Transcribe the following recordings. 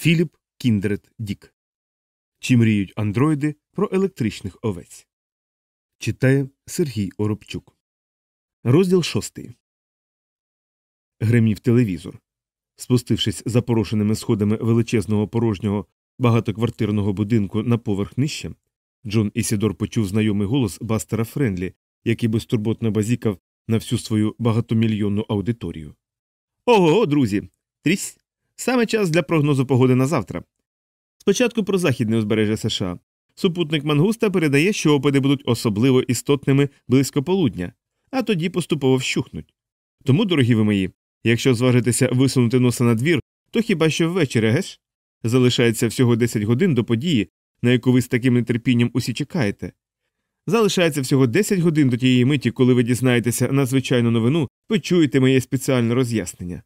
Філіп Кіндред Дік. Чи мріють андроїди про електричних овець? Читає Сергій Оробчук. Розділ шостий. Гремів телевізор. Спустившись за порошеними сходами величезного порожнього багатоквартирного будинку на поверх нижче, Джон Ісідор почув знайомий голос Бастера Френдлі, який безтурботно базікав на всю свою багатомільйонну аудиторію. Ого, друзі! Трісь! Саме час для прогнозу погоди на завтра. Спочатку про західне узбережжя США. Супутник Мангуста передає, що опади будуть особливо істотними близько полудня, а тоді поступово вщухнуть. Тому, дорогі ви мої, якщо зважитеся висунути носа на двір, то хіба що ввечері, геш? Залишається всього 10 годин до події, на яку ви з таким нетерпінням усі чекаєте. Залишається всього 10 годин до тієї миті, коли ви дізнаєтеся надзвичайну новину, почуєте моє спеціальне роз'яснення.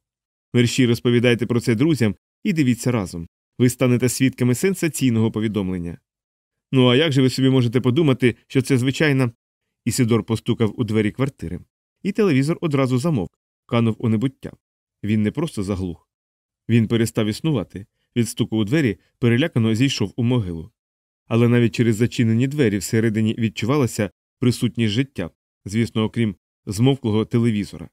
Мерші розповідайте про це друзям і дивіться разом. Ви станете свідками сенсаційного повідомлення. Ну а як же ви собі можете подумати, що це звичайна. Ісидор постукав у двері квартири, і телевізор одразу замовк, канув у небуття. Він не просто заглух. Він перестав існувати, від стуку у двері перелякано зійшов у могилу. Але навіть через зачинені двері всередині відчувалася присутність життя, звісно, окрім змовклого телевізора.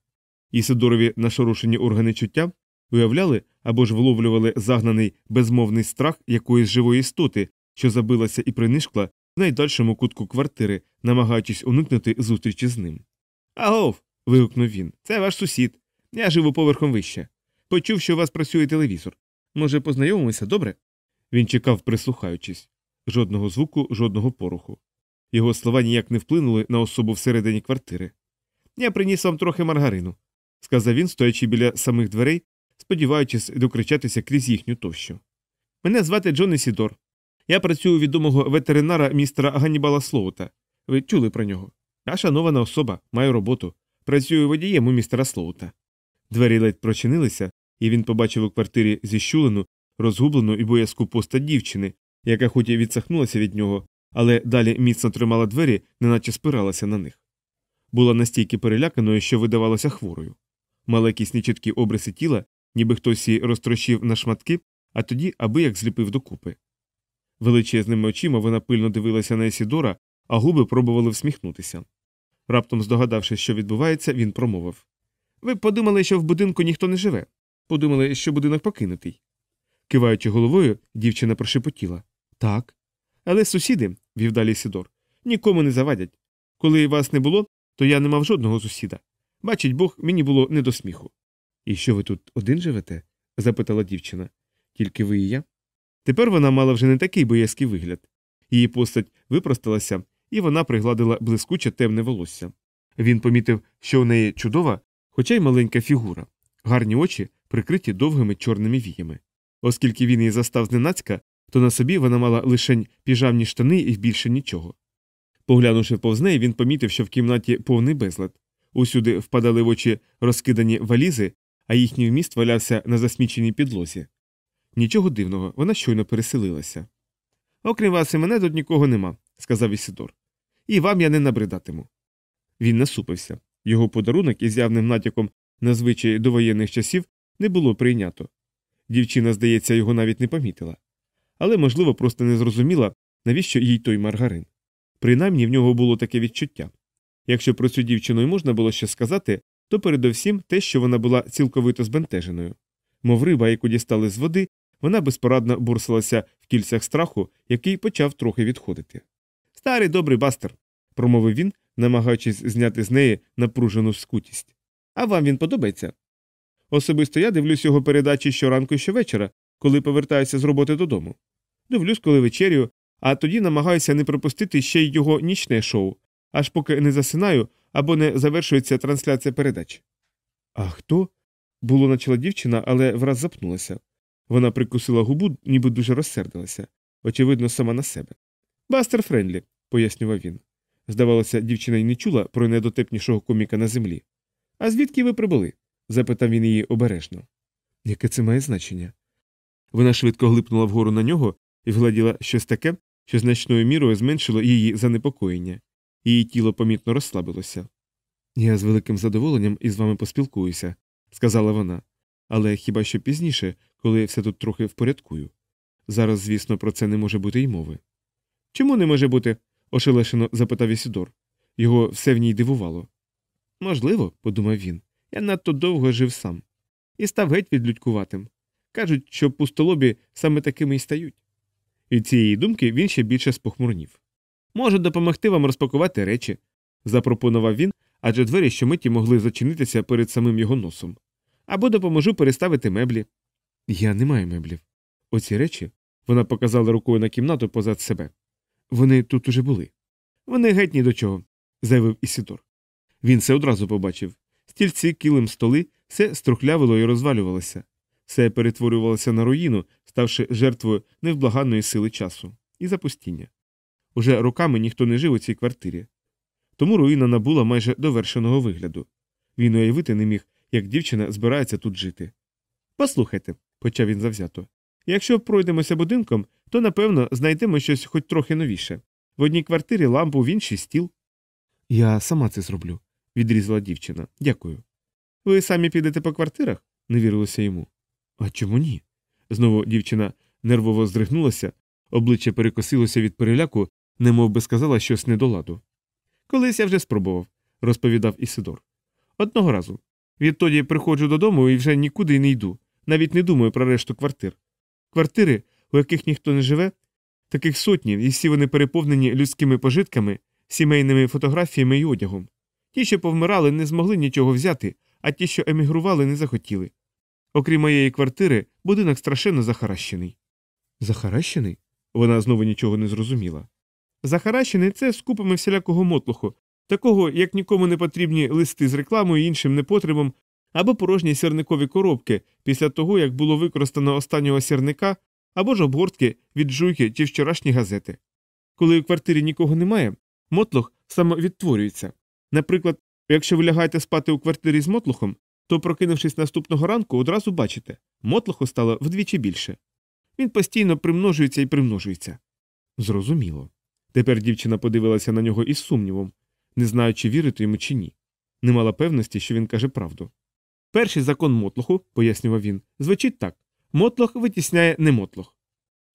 Ісидорові нашорушені органи чуття уявляли або ж вловлювали загнаний безмовний страх якоїсь живої істоти, що забилася і принишкла в найдальшому кутку квартири, намагаючись уникнути зустрічі з ним. Агов. вигукнув він. Це ваш сусід. Я живу поверхом вище. Почув, що у вас працює телевізор. Може, познайомимося, добре? Він чекав, прислухаючись. Жодного звуку, жодного поруху. Його слова ніяк не вплинули на особу всередині квартири. Я приніс вам трохи маргарину, сказав він, стоячи біля самих дверей, сподіваючись докричатися крізь їхню товщу. Мене звати Джон Ісідор. Я працюю у відомого ветеринара містера Ганнібала Слоута. Ви чули про нього? Я шанована особа, маю роботу. Працюю водієм у містера Слоута. Двері ледь прочинилися, і він побачив у квартирі зіщулену, розгублену і боязку постать дівчини, яка хоч і відсахнулася від нього, але далі міцно тримала двері, неначе спиралася на них. Була настільки переляканою, що видавалася хворою. Мала якісь нечіткі обриси тіла, ніби хтось її розтрощив на шматки, а тоді аби як зліпив докупи. Величезними очима вона пильно дивилася на Есідора, а губи пробували всміхнутися. Раптом, здогадавшись, що відбувається, він промовив Ви подумали, що в будинку ніхто не живе. Подумали, що будинок покинутий. Киваючи головою, дівчина прошепотіла Так. Але сусіди, вів далі Сідор, нікому не завадять. Коли вас не було, то я не мав жодного сусіда. Бачить Бог, мені було не до сміху. І що ви тут один живете? запитала дівчина. Тільки ви і я? Тепер вона мала вже не такий боязкий вигляд. Її постать випросталася, і вона пригладила блискуче темне волосся. Він помітив, що в неї чудова, хоча й маленька фігура, гарні очі, прикриті довгими чорними віями. Оскільки він її застав зненацька, то на собі вона мала лише піжамні штани і більше нічого. Поглянувши повз неї, він помітив, що в кімнаті повний безлад. Усюди впадали в очі розкидані валізи, а їхній вміст валявся на засміченій підлозі. Нічого дивного, вона щойно переселилася. Окрім вас і мене тут нікого нема, сказав Ісідор. І вам я не набридатиму. Він насупився. Його подарунок із явним натяком на звичаї довоєнних часів не було прийнято. Дівчина, здається, його навіть не помітила. Але, можливо, просто не зрозуміла, навіщо їй той маргарин. Принаймні в нього було таке відчуття. Якщо про цю дівчину й можна було ще сказати, то передовсім те, що вона була цілковито збентеженою. Мов риба, яку дістали з води, вона безпорадно бурсилася в кільцях страху, який почав трохи відходити. Старий добрий бастер, промовив він, намагаючись зняти з неї напружену скутість. А вам він подобається? Особисто я дивлюсь його передачі щоранку і щовечора, коли повертаюся з роботи додому. Дивлюсь, коли вечерю, а тоді намагаюся не пропустити ще й його нічне шоу, аж поки не засинаю або не завершується трансляція передач. А хто? було начала дівчина, але враз запнулася. Вона прикусила губу, ніби дуже розсердилася, очевидно, сама на себе. Бастер Френлі, пояснював він. Здавалося, дівчина й не чула про недотепнішого коміка на землі. А звідки ви прибули? запитав він її обережно. Яке це має значення? Вона швидко глипнула вгору на нього і вгладіла щось таке, що значною мірою зменшило її занепокоєння. Її тіло помітно розслабилося. Я з великим задоволенням із вами поспілкуюся, сказала вона. Але хіба що пізніше, коли я все тут трохи впорядкую. Зараз, звісно, про це не може бути й мови. Чому не може бути? ошелешено запитав Ісідор. Його все в ній дивувало. Можливо, подумав він, я надто довго жив сам. І став геть відлюдькуватим. Кажуть, що пустолобі саме такими й стають. Від цієї думки він ще більше спохмурнів. Можу допомогти вам розпакувати речі, запропонував він, адже двері щомиті могли зачинитися перед самим його носом. Або допоможу переставити меблі. Я не маю меблів. Оці речі вона показала рукою на кімнату позад себе. Вони тут уже були. Вони геть ні до чого, заявив Ісідор. Він це одразу побачив стільці, килим, столи, все струхлявило і розвалювалося, все перетворювалося на руїну, ставши жертвою невблаганної сили часу і запустіння. Уже роками ніхто не жив у цій квартирі. Тому руїна набула майже довершеного вигляду. Він уявити не міг, як дівчина збирається тут жити. Послухайте, почав він завзято. Якщо пройдемося будинком, то напевно знайдемо щось хоч трохи новіше. В одній квартирі лампу, в іншій стіл. Я сама це зроблю, відрізала дівчина. Дякую. Ви самі підете по квартирах? не вірилося йому. А чому ні? Знову дівчина нервово здригнулася, обличчя перекосилося від переляку, немов би сказала щось недоладу. Колись я вже спробував, розповідав Ісидор. Одного разу. Відтоді приходжу додому і вже нікуди не йду, навіть не думаю про решту квартир. Квартири, у яких ніхто не живе, таких сотні, і всі вони переповнені людськими пожитками, сімейними фотографіями і одягом. Ті, що повмирали, не змогли нічого взяти, а ті, що емігрували, не захотіли. Окрім моєї квартири, будинок страшенно захаращений. Захаращений? Вона знову нічого не зрозуміла. Захаращений це з купами всілякого мотлуху, такого, як нікому не потрібні листи з рекламою і іншим непотребом, або порожні сірникові коробки після того, як було використано останнього сірника, або ж обгортки від жуйки чи вчорашні газети. Коли у квартирі нікого немає, мотлух самовідтворюється. Наприклад, якщо ви лягаєте спати у квартирі з мотлухом, то, прокинувшись наступного ранку, одразу бачите, мотлуху стало вдвічі більше. Він постійно примножується і примножується. Зрозуміло. Тепер дівчина подивилася на нього із сумнівом, не знаючи, вірити йому чи ні. Не мала певності, що він каже правду. Перший закон мотлоху, пояснював він, звучить так мотлох витісняє немотлох.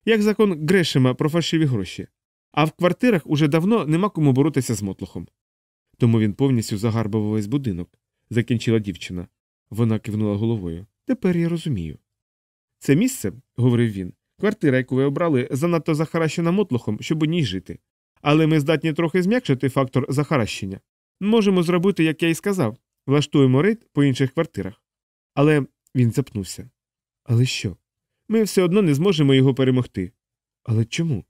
Як закон Грешема про фальшиві гроші. А в квартирах уже давно нема кому боротися з мотлохом. Тому він повністю загарбав весь будинок, закінчила дівчина. Вона кивнула головою. Тепер я розумію. Це місце, говорив він, квартира, яку ви обрали, занадто захаращена мотлохом, щоб у ній жити. Але ми здатні трохи зм'якшити фактор захаращення. Можемо зробити, як я й сказав, влаштуємо рейд по інших квартирах. Але він запнувся. Але що? Ми все одно не зможемо його перемогти. Але чому?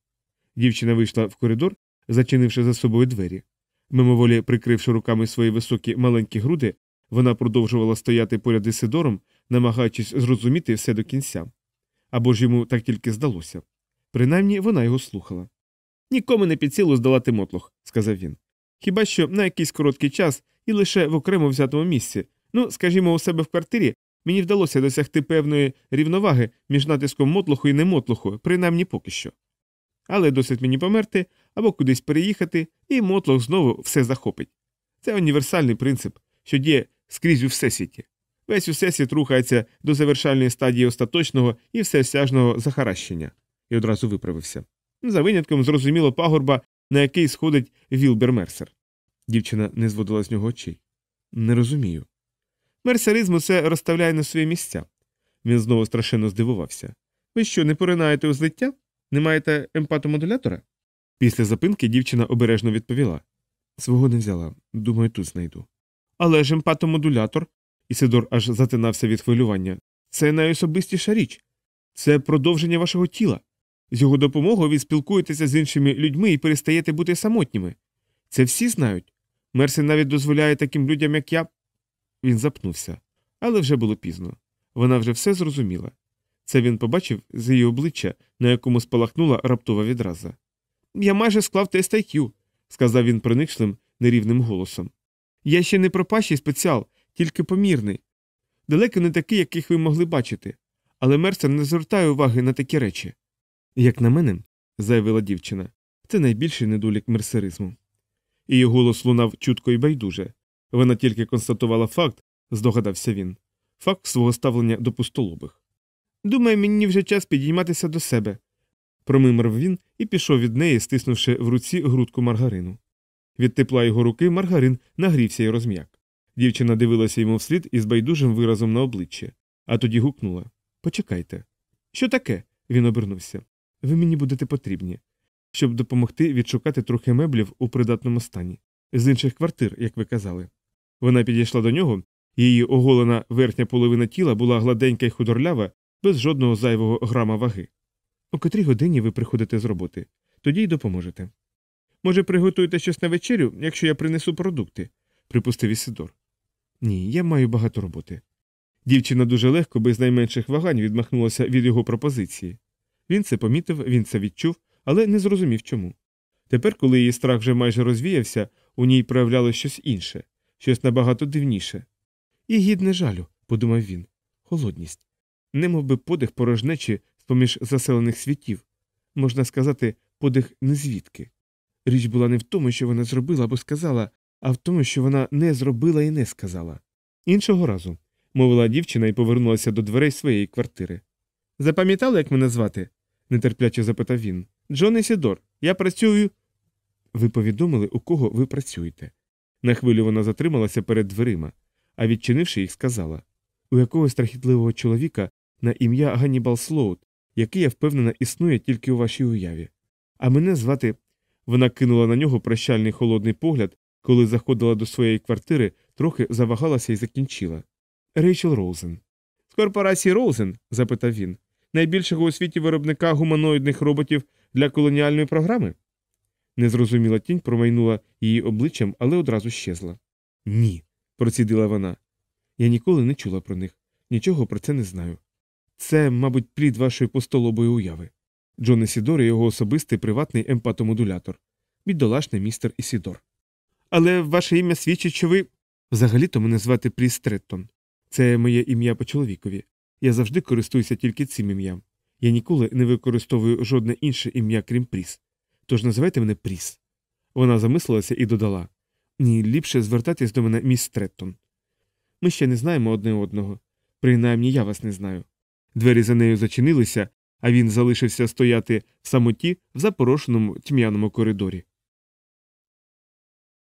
Дівчина вийшла в коридор, зачинивши за собою двері. Мимоволі прикривши руками свої високі маленькі груди, вона продовжувала стояти поряд із Сидором, намагаючись зрозуміти все до кінця. Або ж йому так тільки здалося. Принаймні вона його слухала. Нікому не під силу здолати мотлох, сказав він. Хіба що на якийсь короткий час і лише в окремо взятому місці. Ну, скажімо, у себе в квартирі мені вдалося досягти певної рівноваги між натиском мотлоху і немотлоху, принаймні поки що. Але досить мені померти або кудись переїхати, і мотлох знову все захопить. Це універсальний принцип, що діє скрізь у всесвіті. Весь усесвіт рухається до завершальної стадії остаточного і всесяжного захаращення, і одразу виправився. За винятком зрозуміло пагорба, на який сходить Вілбер Мерсер. Дівчина не зводила з нього очей. Не розумію. Мерсеризм усе розставляє на свої місця. Він знову страшенно здивувався. Ви що, не поринаєте у злиття? Не маєте емпатомодулятора? Після запинки дівчина обережно відповіла Свого не взяла, думаю, тут знайду. Але ж емпатомодулятор, Ісидор аж затинався від хвилювання, це найособистіша річ, це продовження вашого тіла. З його допомогою ви спілкуєтеся з іншими людьми і перестаєте бути самотніми. Це всі знають. Мерсі навіть дозволяє таким людям, як я. Він запнувся, але вже було пізно. Вона вже все зрозуміла. Це він побачив з її обличчя, на якому спалахнула раптова відраза. Я майже склав тест IQ», – сказав він проникшлим, нерівним голосом. Я ще не пропащий спеціал, тільки помірний. Далеко не такий, яких ви могли бачити. Але Мерсер не звертає уваги на такі речі. Як на мене, заявила дівчина, це найбільший недолік мерсеризму. Її голос лунав чутко і байдуже. Вона тільки констатувала факт, здогадався він. факт свого ставлення до пустолобих. Думаю, мені вже час підійматися до себе, промимрив він і пішов від неї, стиснувши в руці грудку маргарину. Від тепла його руки маргарин нагрівся і розм'як. Дівчина дивилася йому вслід із байдужим виразом на обличчі, а тоді гукнула Почекайте. Що таке? Він обернувся. Ви мені будете потрібні, щоб допомогти відшукати трохи меблів у придатному стані, з інших квартир, як ви казали. Вона підійшла до нього, її оголена верхня половина тіла була гладенька й худорлява, без жодного зайвого грама ваги. О котрій годині ви приходите з роботи, тоді й допоможете. Може, приготуєте щось на вечерю, якщо я принесу продукти, припустив Ісидор. Ні, я маю багато роботи. Дівчина дуже легко, без найменших вагань, відмахнулася від його пропозиції. Він це помітив, він це відчув, але не зрозумів чому. Тепер, коли її страх вже майже розвіявся, у ній проявляло щось інше, щось набагато дивніше. І гідне жалю, подумав він, холодність. Немов би подих порожнечі з поміж заселених світів, можна сказати, подих незвідки. Річ була не в тому, що вона зробила або сказала, а в тому, що вона не зробила і не сказала. Іншого разу, мовила дівчина і повернулася до дверей своєї квартири. Запам'ятали, як мене звати? нетерпляче запитав він. Джон Ісідор, я працюю. Ви повідомили, у кого ви працюєте. На хвилю вона затрималася перед дверима, а відчинивши їх, сказала у якогось страхітливого чоловіка на ім'я Ганнібал Слоут, який, я впевнена, існує тільки у вашій уяві. А мене звати. Вона кинула на нього прощальний холодний погляд, коли заходила до своєї квартири, трохи завагалася і закінчила. Рейчел Роузен. З корпорації Роузен? запитав він. Найбільшого у світі виробника гуманоїдних роботів для колоніальної програми? Незрозуміла тінь промайнула її обличчям, але одразу щезла. Ні, процідила вона. Я ніколи не чула про них, нічого про це не знаю. Це, мабуть, плід вашої постолобої уяви. Джон Ісідор і його особистий приватний емпатомодулятор. Бідолашний містер Ісідор. Але ваше ім'я свідчить, що ви. Взагалі-то мене звати Пріс Треттон. Це моє ім'я по чоловікові. Я завжди користуюся тільки цим ім'ям. Я ніколи не використовую жодне інше ім'я, крім Пріс. Тож називайте мене Пріс. Вона замислилася і додала Ні, ліпше звертатись до мене міс Треттон. Ми ще не знаємо одне одного. Принаймні я вас не знаю. Двері за нею зачинилися, а він залишився стояти в самоті в запорошеному тьмяному коридорі.